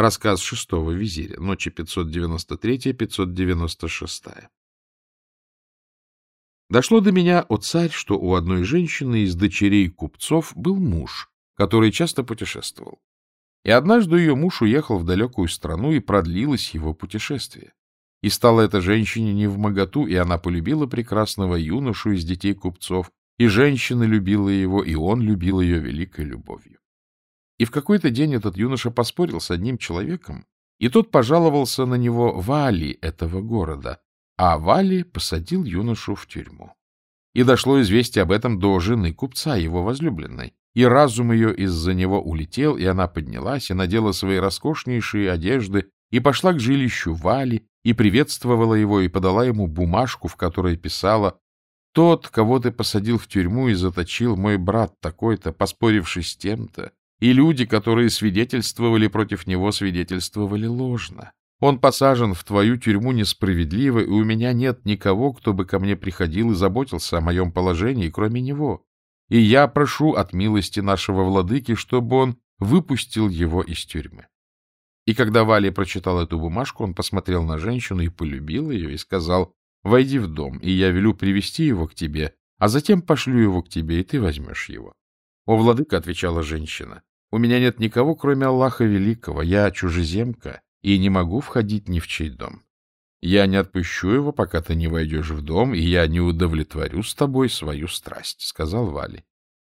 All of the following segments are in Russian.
Рассказ шестого визиря, ночи 593-596. Дошло до меня, о царь, что у одной женщины из дочерей купцов был муж, который часто путешествовал. И однажды ее муж уехал в далекую страну, и продлилось его путешествие. И стало это женщине не в моготу, и она полюбила прекрасного юношу из детей купцов, и женщина любила его, и он любил ее великой любовью. И в какой-то день этот юноша поспорил с одним человеком, и тот пожаловался на него Вали этого города, а Вали посадил юношу в тюрьму. И дошло известие об этом до жены купца, его возлюбленной. И разум ее из-за него улетел, и она поднялась и надела свои роскошнейшие одежды и пошла к жилищу Вали, и приветствовала его, и подала ему бумажку, в которой писала «Тот, кого ты посадил в тюрьму и заточил, мой брат такой-то, поспоривший с тем-то, и люди, которые свидетельствовали против него, свидетельствовали ложно. Он посажен в твою тюрьму несправедливо, и у меня нет никого, кто бы ко мне приходил и заботился о моем положении, кроме него. И я прошу от милости нашего владыки, чтобы он выпустил его из тюрьмы. И когда Валя прочитал эту бумажку, он посмотрел на женщину и полюбил ее, и сказал, «Войди в дом, и я велю привести его к тебе, а затем пошлю его к тебе, и ты возьмешь его». «О, владыка», — отвечала женщина, — «у меня нет никого, кроме Аллаха Великого, я чужеземка, и не могу входить ни в чей дом. Я не отпущу его, пока ты не войдешь в дом, и я не удовлетворю с тобой свою страсть, — сказал Вали.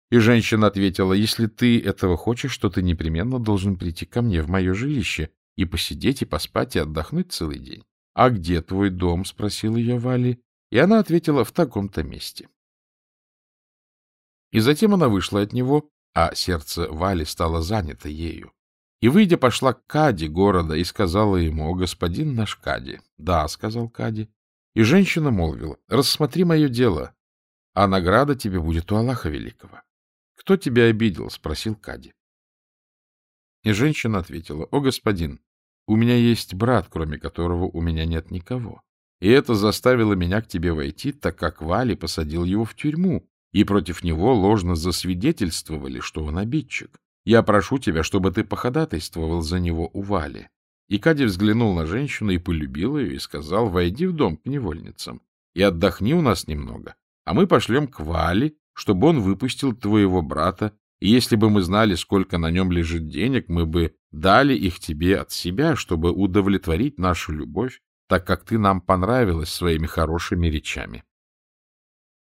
И женщина ответила, если ты этого хочешь, то ты непременно должен прийти ко мне в мое жилище и посидеть, и поспать, и отдохнуть целый день. — А где твой дом? — спросил ее Вали. И она ответила, в таком-то месте. И затем она вышла от него, а сердце Вали стало занято ею. И, выйдя, пошла к Каде города и сказала ему, «О, господин наш Кади». «Да», — сказал Кади. И женщина молвила, «Рассмотри мое дело, а награда тебе будет у Аллаха Великого». «Кто тебя обидел?» — спросил Кади. И женщина ответила, «О, господин, у меня есть брат, кроме которого у меня нет никого. И это заставило меня к тебе войти, так как Вали посадил его в тюрьму, и против него ложно засвидетельствовали, что он обидчик. Я прошу тебя, чтобы ты походатайствовал за него у Вали. И Кади взглянул на женщину и полюбил ее, и сказал, войди в дом к невольницам и отдохни у нас немного, а мы пошлем к Вали, чтобы он выпустил твоего брата, и если бы мы знали, сколько на нем лежит денег, мы бы дали их тебе от себя, чтобы удовлетворить нашу любовь, так как ты нам понравилась своими хорошими речами.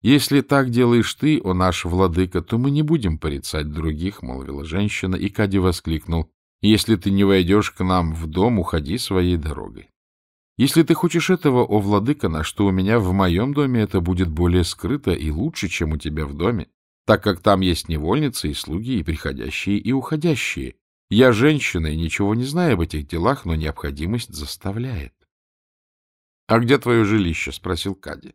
Если так делаешь ты, о наш владыка, то мы не будем порицать других, — молвила женщина, и Кади воскликнул. Если ты не войдешь к нам в дом, уходи своей дорогой. Если ты хочешь этого, о владыка наш, что у меня в моем доме это будет более скрыто и лучше, чем у тебя в доме, так как там есть невольницы и слуги, и приходящие, и уходящие. Я женщина и ничего не знаю об этих делах, но необходимость заставляет. — А где твое жилище? — спросил Кади.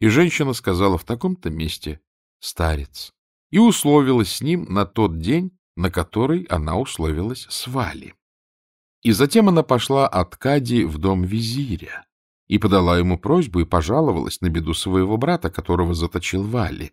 И женщина сказала в таком-то месте «старец» и условилась с ним на тот день, на который она условилась с Вали. И затем она пошла от Кади в дом визиря и подала ему просьбу и пожаловалась на беду своего брата, которого заточил Вали.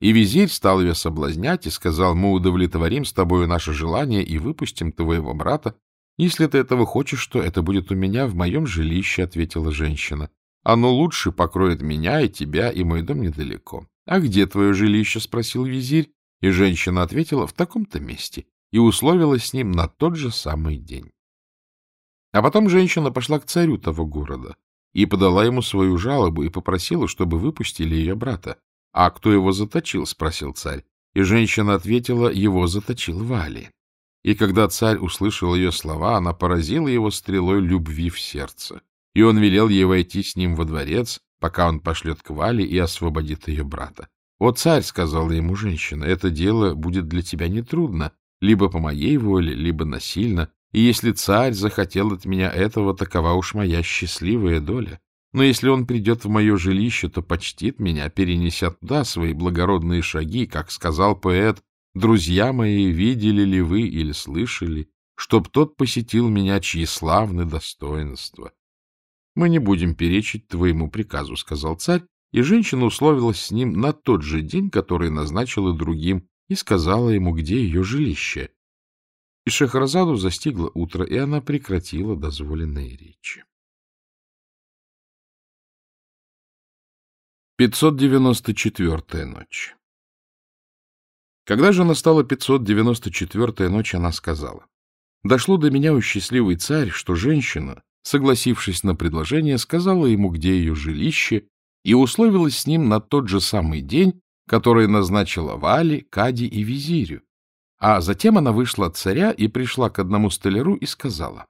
И визирь стал ее соблазнять и сказал, мы удовлетворим с тобою наше желание и выпустим твоего брата. Если ты этого хочешь, то это будет у меня в моем жилище, — ответила женщина. Оно лучше покроет меня и тебя, и мой дом недалеко. — А где твое жилище? — спросил визирь. И женщина ответила в таком-то месте и условилась с ним на тот же самый день. А потом женщина пошла к царю того города и подала ему свою жалобу и попросила, чтобы выпустили ее брата. — А кто его заточил? — спросил царь. И женщина ответила, его заточил Вали. И когда царь услышал ее слова, она поразила его стрелой любви в сердце и он велел ей войти с ним во дворец, пока он пошлет к Вале и освободит ее брата. — О, царь, — сказала ему женщина, — это дело будет для тебя нетрудно, либо по моей воле, либо насильно, и если царь захотел от меня этого, такова уж моя счастливая доля. Но если он придет в мое жилище, то почтит меня, перенеся туда свои благородные шаги, как сказал поэт, «Друзья мои, видели ли вы или слышали, чтоб тот посетил меня, чьи славны достоинства?» Мы не будем перечить твоему приказу, — сказал царь, и женщина условилась с ним на тот же день, который назначила другим, и сказала ему, где ее жилище. И Шахразаду застигло утро, и она прекратила дозволенные речи. 594-я ночь Когда же настала 594-я ночь, она сказала, «Дошло до меня, у счастливый царь, что женщина, согласившись на предложение, сказала ему, где ее жилище, и условилась с ним на тот же самый день, который назначила Вали, Кади и Визирю. А затем она вышла от царя и пришла к одному столяру и сказала,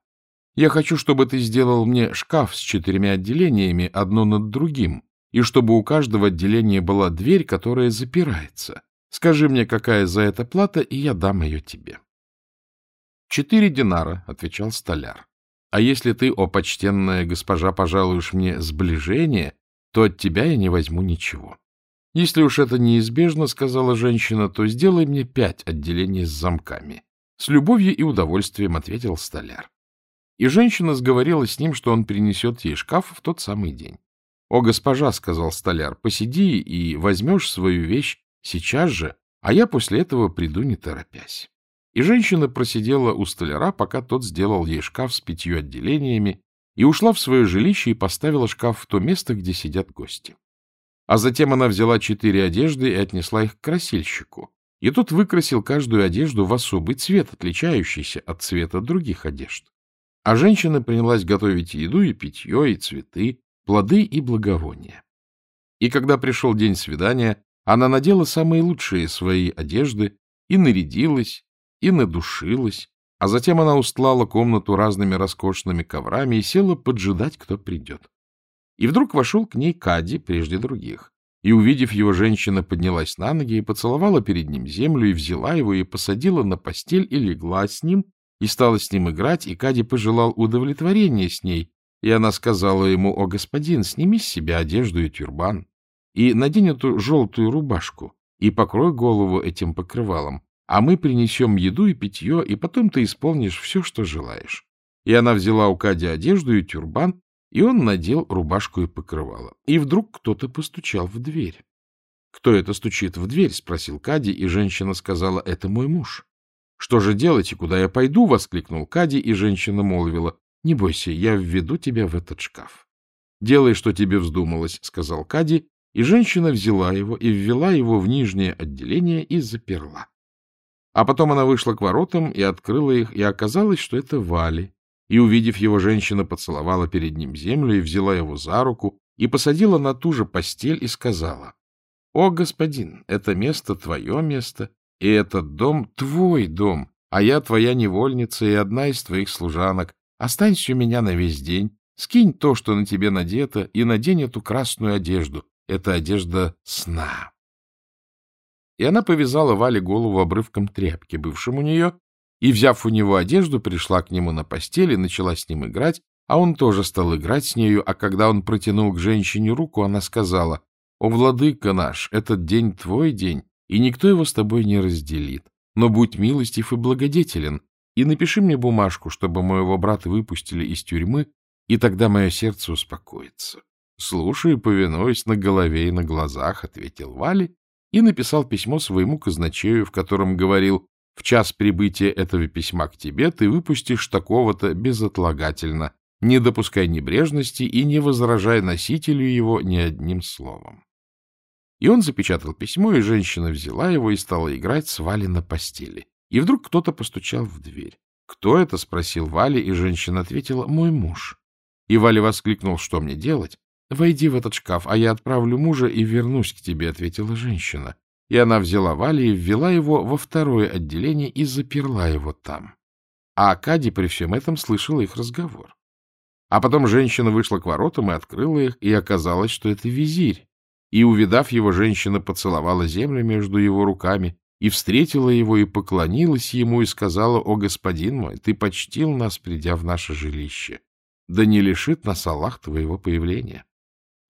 «Я хочу, чтобы ты сделал мне шкаф с четырьмя отделениями, одно над другим, и чтобы у каждого отделения была дверь, которая запирается. Скажи мне, какая за это плата, и я дам ее тебе. — Четыре динара, — отвечал столяр. — А если ты, о почтенная госпожа, пожалуешь мне сближение, то от тебя я не возьму ничего. Если уж это неизбежно, — сказала женщина, — то сделай мне пять отделений с замками. С любовью и удовольствием ответил столяр. И женщина сговорила с ним, что он принесет ей шкаф в тот самый день. — О, госпожа, — сказал столяр, — посиди и возьмешь свою вещь сейчас же, а я после этого приду, не торопясь. И женщина просидела у столяра, пока тот сделал ей шкаф с пятью отделениями, и ушла в свое жилище и поставила шкаф в то место, где сидят гости. А затем она взяла четыре одежды и отнесла их к красильщику. И тот выкрасил каждую одежду в особый цвет, отличающийся от цвета других одежд. А женщина принялась готовить еду и питье, и цветы, плоды и благовония. И когда пришел день свидания, она надела самые лучшие свои одежды и нарядилась, и надушилась, а затем она устлала комнату разными роскошными коврами и села поджидать, кто придет. И вдруг вошел к ней Кади прежде других. И, увидев его, женщина поднялась на ноги и поцеловала перед ним землю, и взяла его, и посадила на постель, и легла с ним, и стала с ним играть, и Кади пожелал удовлетворения с ней, и она сказала ему, «О, господин, сними с себя одежду и тюрбан, и надень эту желтую рубашку, и покрой голову этим покрывалом, а мы принесем еду и питье, и потом ты исполнишь все, что желаешь». И она взяла у Кади одежду и тюрбан, и он надел рубашку и покрывало. И вдруг кто-то постучал в дверь. «Кто это стучит в дверь?» — спросил Кади, и женщина сказала, «Это мой муж». «Что же делать и куда я пойду?» — воскликнул Кади, и женщина молвила, не бойся, я введу тебя в этот шкаф. — Делай, что тебе вздумалось, — сказал Кади, и женщина взяла его и ввела его в нижнее отделение и заперла. А потом она вышла к воротам и открыла их, и оказалось, что это Вали. И, увидев его, женщина поцеловала перед ним землю и взяла его за руку и посадила на ту же постель и сказала, — О, господин, это место твое место, и этот дом твой дом, а я твоя невольница и одна из твоих служанок, Останься у меня на весь день, скинь то, что на тебе надето, и надень эту красную одежду. Это одежда сна. И она повязала Вале голову обрывком тряпки, бывшим у нее, и, взяв у него одежду, пришла к нему на постель и начала с ним играть, а он тоже стал играть с нею, а когда он протянул к женщине руку, она сказала, «О, владыка наш, этот день твой день, и никто его с тобой не разделит, но будь милостив и благодетелен, и напиши мне бумажку, чтобы моего брата выпустили из тюрьмы, и тогда мое сердце успокоится. — Слушай, повинуюсь на голове и на глазах, — ответил Вали и написал письмо своему казначею, в котором говорил, в час прибытия этого письма к тебе ты выпустишь такого-то безотлагательно, не допускай небрежности и не возражай носителю его ни одним словом. И он запечатал письмо, и женщина взяла его и стала играть с Вали на постели. И вдруг кто-то постучал в дверь. «Кто это?» — спросил Валя, и женщина ответила «Мой муж». И Валя воскликнул «Что мне делать?» «Войди в этот шкаф, а я отправлю мужа и вернусь к тебе», — ответила женщина. И она взяла Валя и ввела его во второе отделение и заперла его там. А Акади при всем этом слышала их разговор. А потом женщина вышла к воротам и открыла их, и оказалось, что это визирь. И, увидав его, женщина поцеловала землю между его руками и встретила его, и поклонилась ему, и сказала, «О, господин мой, ты почтил нас, придя в наше жилище, да не лишит нас Аллах твоего появления».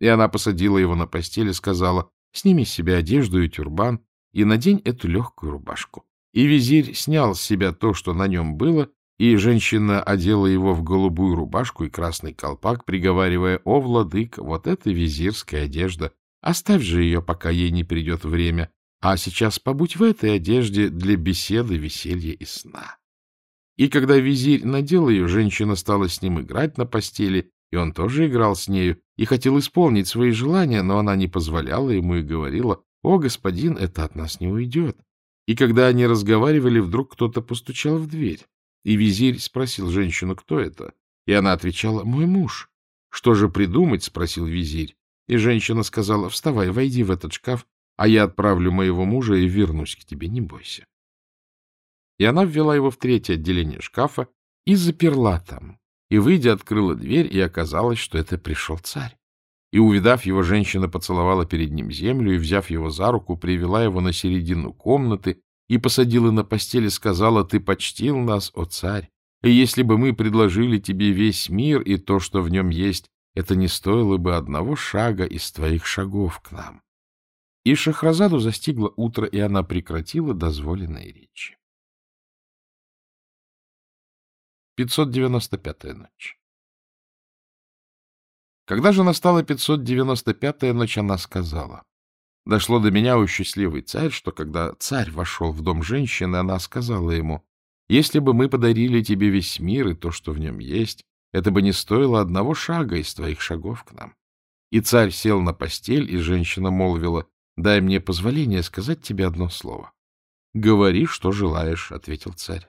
И она посадила его на постель и сказала, «Сними с себя одежду и тюрбан, и надень эту легкую рубашку». И визирь снял с себя то, что на нем было, и женщина одела его в голубую рубашку и красный колпак, приговаривая, «О, владык, вот это визирская одежда, оставь же ее, пока ей не придет время, а сейчас побудь в этой одежде для беседы, веселья и сна. И когда визирь надел ее, женщина стала с ним играть на постели, и он тоже играл с нею, и хотел исполнить свои желания, но она не позволяла ему и говорила, «О, господин, это от нас не уйдет». И когда они разговаривали, вдруг кто-то постучал в дверь. И визирь спросил женщину, кто это. И она отвечала, «Мой муж». «Что же придумать?» — спросил визирь. И женщина сказала, «Вставай, войди в этот шкаф, а я отправлю моего мужа и вернусь к тебе, не бойся». И она ввела его в третье отделение шкафа и заперла там. И, выйдя, открыла дверь, и оказалось, что это пришел царь. И, увидав его, женщина поцеловала перед ним землю и, взяв его за руку, привела его на середину комнаты и посадила на постели, сказала, «Ты почтил нас, о царь, и если бы мы предложили тебе весь мир и то, что в нем есть, это не стоило бы одного шага из твоих шагов к нам». И Шахразаду застигло утро, и она прекратила дозволенные речи. 595-я ночь Когда же настала 595-я ночь, она сказала, «Дошло до меня, у счастливый царь, что когда царь вошел в дом женщины, она сказала ему, «Если бы мы подарили тебе весь мир и то, что в нем есть, это бы не стоило одного шага из твоих шагов к нам». И царь сел на постель, и женщина молвила, «Дай мне позволение сказать тебе одно слово». «Говори, что желаешь», — ответил царь.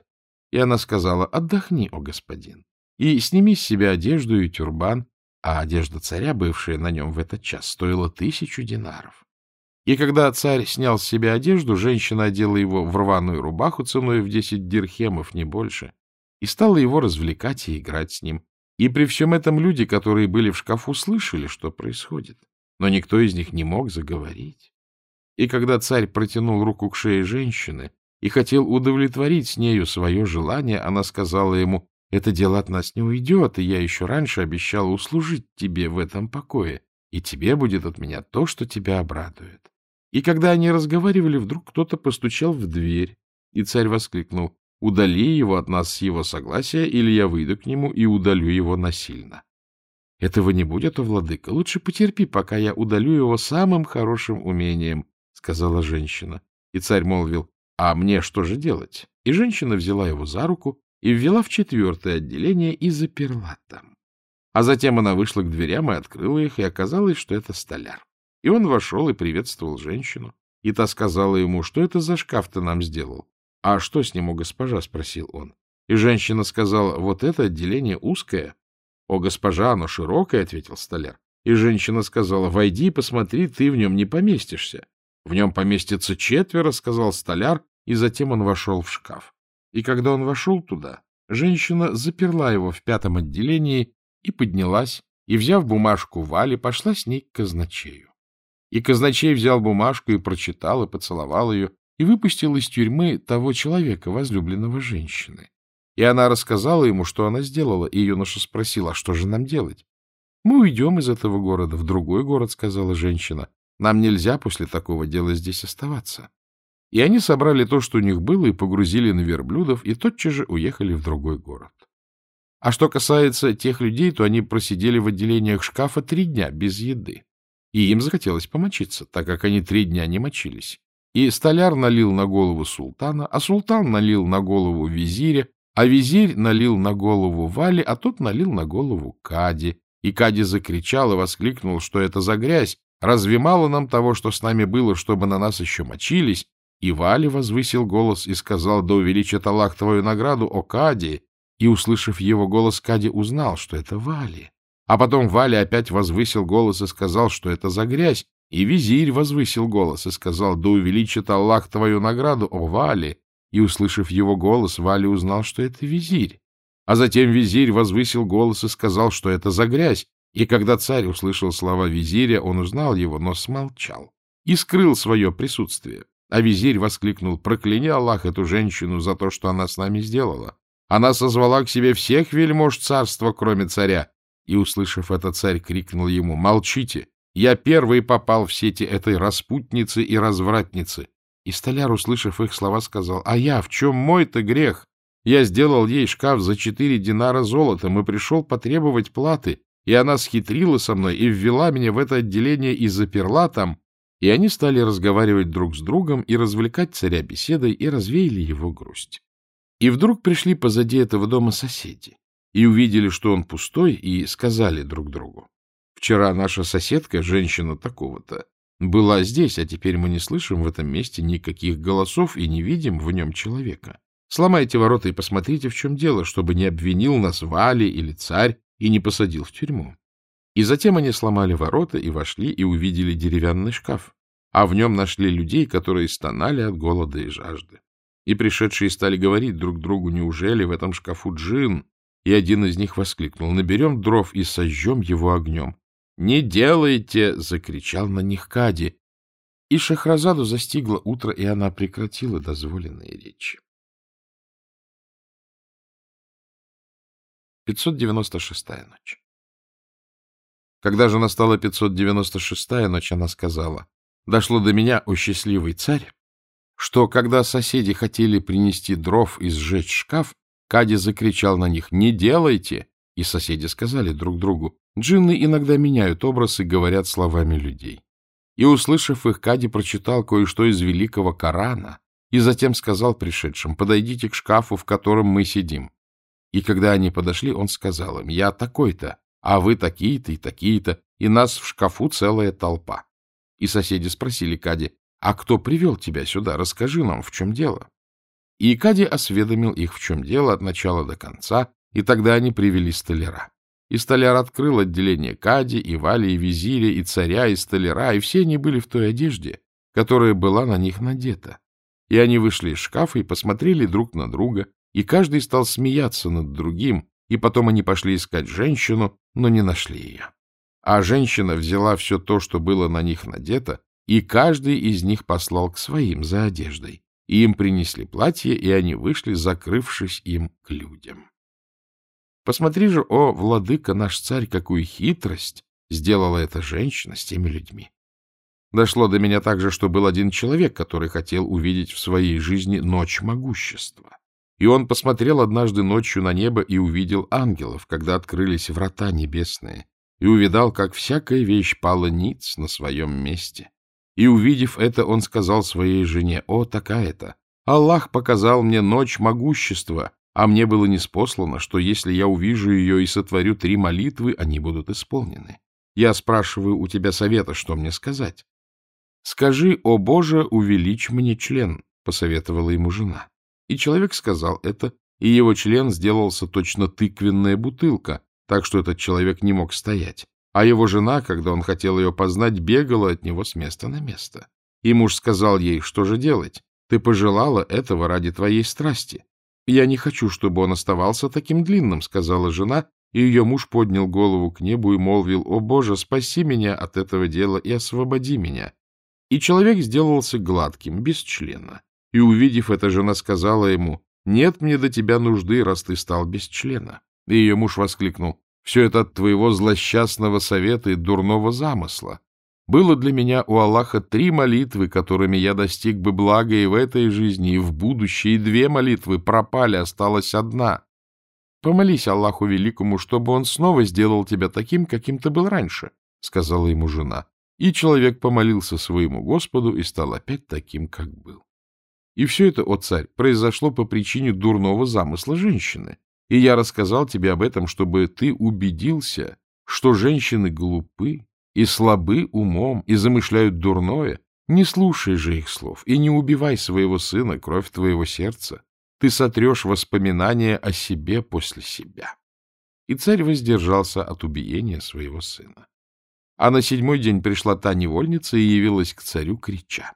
И она сказала, отдохни, о господин, и сними с себя одежду и тюрбан, а одежда царя, бывшая на нем в этот час, стоила тысячу динаров. И когда царь снял с себя одежду, женщина одела его в рваную рубаху ценой в десять дирхемов, не больше, и стала его развлекать и играть с ним. И при всем этом люди, которые были в шкафу, слышали, что происходит, но никто из них не мог заговорить. И когда царь протянул руку к шее женщины, и хотел удовлетворить с нею свое желание, она сказала ему, «Это дело от нас не уйдет, и я еще раньше обещала услужить тебе в этом покое, и тебе будет от меня то, что тебя обрадует». И когда они разговаривали, вдруг кто-то постучал в дверь, и царь воскликнул, «Удали его от нас с его согласия, или я выйду к нему и удалю его насильно». «Этого не будет, о владыка, лучше потерпи, пока я удалю его самым хорошим умением», — сказала женщина. И царь молвил, а мне что же делать? И женщина взяла его за руку и ввела в четвертое отделение и заперла там. А затем она вышла к дверям и открыла их, и оказалось, что это столяр. И он вошел и приветствовал женщину. И та сказала ему, что это за шкаф ты нам сделал? — А что с ним, у госпожа? — спросил он. И женщина сказала, вот это отделение узкое. — О, госпожа, оно широкое, — ответил столяр. И женщина сказала, войди и посмотри, ты в нем не поместишься. — В нем поместится четверо, — сказал столяр, и затем он вошел в шкаф. И когда он вошел туда, женщина заперла его в пятом отделении и поднялась, и, взяв бумажку Вали, пошла с ней к казначею. И казначей взял бумажку и прочитал, и поцеловал ее, и выпустил из тюрьмы того человека, возлюбленного женщины. И она рассказала ему, что она сделала, и юноша спросил, а что же нам делать? — Мы уйдем из этого города в другой город, — сказала женщина. — Нам нельзя после такого дела здесь оставаться. И они собрали то, что у них было, и погрузили на верблюдов, и тотчас же уехали в другой город. А что касается тех людей, то они просидели в отделениях шкафа три дня без еды. И им захотелось помочиться, так как они три дня не мочились. И столяр налил на голову султана, а султан налил на голову визиря, а визирь налил на голову Вали, а тот налил на голову Кади. И Кади закричал и воскликнул, что это за грязь, разве мало нам того, что с нами было, чтобы на нас еще мочились, и Вали возвысил голос и сказал, да увеличит Аллах твою награду, о Кади. И, услышав его голос, Кади узнал, что это Вали. А потом Вали опять возвысил голос и сказал, что это за грязь. И визирь возвысил голос и сказал, да увеличит Аллах твою награду, о Вали. И, услышав его голос, Вали узнал, что это визирь. А затем визирь возвысил голос и сказал, что это за грязь. И когда царь услышал слова визиря, он узнал его, но смолчал и скрыл свое присутствие. А визирь воскликнул, прокляни Аллах эту женщину за то, что она с нами сделала. Она созвала к себе всех вельмож царства, кроме царя. И, услышав это, царь крикнул ему, молчите, я первый попал в сети этой распутницы и развратницы. И столяр, услышав их слова, сказал, а я, в чем мой-то грех? Я сделал ей шкаф за четыре динара золотом и пришел потребовать платы, и она схитрила со мной и ввела меня в это отделение и заперла там, и они стали разговаривать друг с другом и развлекать царя беседой и развеяли его грусть. И вдруг пришли позади этого дома соседи и увидели, что он пустой, и сказали друг другу. Вчера наша соседка, женщина такого-то, была здесь, а теперь мы не слышим в этом месте никаких голосов и не видим в нем человека. Сломайте ворота и посмотрите, в чем дело, чтобы не обвинил нас Вали или царь и не посадил в тюрьму. И затем они сломали ворота и вошли, и увидели деревянный шкаф, а в нем нашли людей, которые стонали от голода и жажды. И пришедшие стали говорить друг другу, неужели в этом шкафу джин? И один из них воскликнул, наберем дров и сожжем его огнем. «Не делайте!» — закричал на них Кади. И Шахразаду застигло утро, и она прекратила дозволенные речи. 596-я ночь Когда же настала 596-я ночь, она сказала, «Дошло до меня, о счастливый царь, что, когда соседи хотели принести дров и сжечь шкаф, Кади закричал на них «Не делайте!» И соседи сказали друг другу «Джинны иногда меняют образ и говорят словами людей». И, услышав их, Кади прочитал кое-что из великого Корана и затем сказал пришедшим «Подойдите к шкафу, в котором мы сидим». И когда они подошли, он сказал им «Я такой-то, а вы такие-то и такие-то, и нас в шкафу целая толпа». И соседи спросили Кади а кто привел тебя сюда? Расскажи нам, в чем дело. И Кади осведомил их, в чем дело, от начала до конца, и тогда они привели столяра. И столяр открыл отделение Кади, и Вали, и визиря, и царя, и столяра, и все они были в той одежде, которая была на них надета. И они вышли из шкафа и посмотрели друг на друга, и каждый стал смеяться над другим, и потом они пошли искать женщину, но не нашли ее. А женщина взяла все то, что было на них надето, и каждый из них послал к своим за одеждой. И им принесли платье, и они вышли, закрывшись им к людям. Посмотри же, о, владыка наш царь, какую хитрость сделала эта женщина с теми людьми. Дошло до меня также, что был один человек, который хотел увидеть в своей жизни ночь могущества. И он посмотрел однажды ночью на небо и увидел ангелов, когда открылись врата небесные, и увидал, как всякая вещь пала ниц на своем месте. И, увидев это, он сказал своей жене, «О, такая-то! Аллах показал мне ночь могущества, а мне было неспослано, что если я увижу ее и сотворю три молитвы, они будут исполнены. Я спрашиваю у тебя совета, что мне сказать?» «Скажи, о Боже, увеличь мне член», — посоветовала ему жена. И человек сказал это, и его член сделался точно тыквенная бутылка, так что этот человек не мог стоять. А его жена, когда он хотел ее познать, бегала от него с места на место. И муж сказал ей, что же делать? Ты пожелала этого ради твоей страсти. Я не хочу, чтобы он оставался таким длинным, сказала жена, и ее муж поднял голову к небу и молвил, «О, Боже, спаси меня от этого дела и освободи меня». И человек сделался гладким, без члена. И, увидев это, жена сказала ему, «Нет мне до тебя нужды, раз ты стал без члена». И ее муж воскликнул, все это от твоего злосчастного совета и дурного замысла. Было для меня у Аллаха три молитвы, которыми я достиг бы блага и в этой жизни, и в будущей, и две молитвы пропали, осталась одна. Помолись Аллаху Великому, чтобы он снова сделал тебя таким, каким ты был раньше, — сказала ему жена. И человек помолился своему Господу и стал опять таким, как был. И все это, о царь, произошло по причине дурного замысла женщины, и я рассказал тебе об этом, чтобы ты убедился, что женщины глупы и слабы умом и замышляют дурное. Не слушай же их слов и не убивай своего сына, кровь твоего сердца. Ты сотрешь воспоминания о себе после себя. И царь воздержался от убиения своего сына. А на седьмой день пришла та невольница и явилась к царю, крича.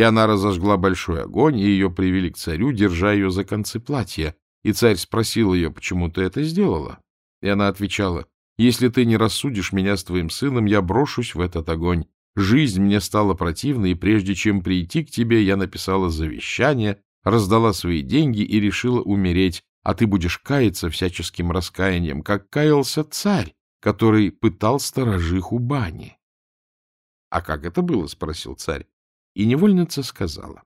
И она разожгла большой огонь, и ее привели к царю, держа ее за концы платья, и царь спросил ее, почему ты это сделала? И она отвечала, если ты не рассудишь меня с твоим сыном, я брошусь в этот огонь. Жизнь мне стала противна, и прежде чем прийти к тебе, я написала завещание, раздала свои деньги и решила умереть, а ты будешь каяться всяческим раскаянием, как каялся царь, который пытал сторожиху бани. — А как это было? — спросил царь. И невольница сказала.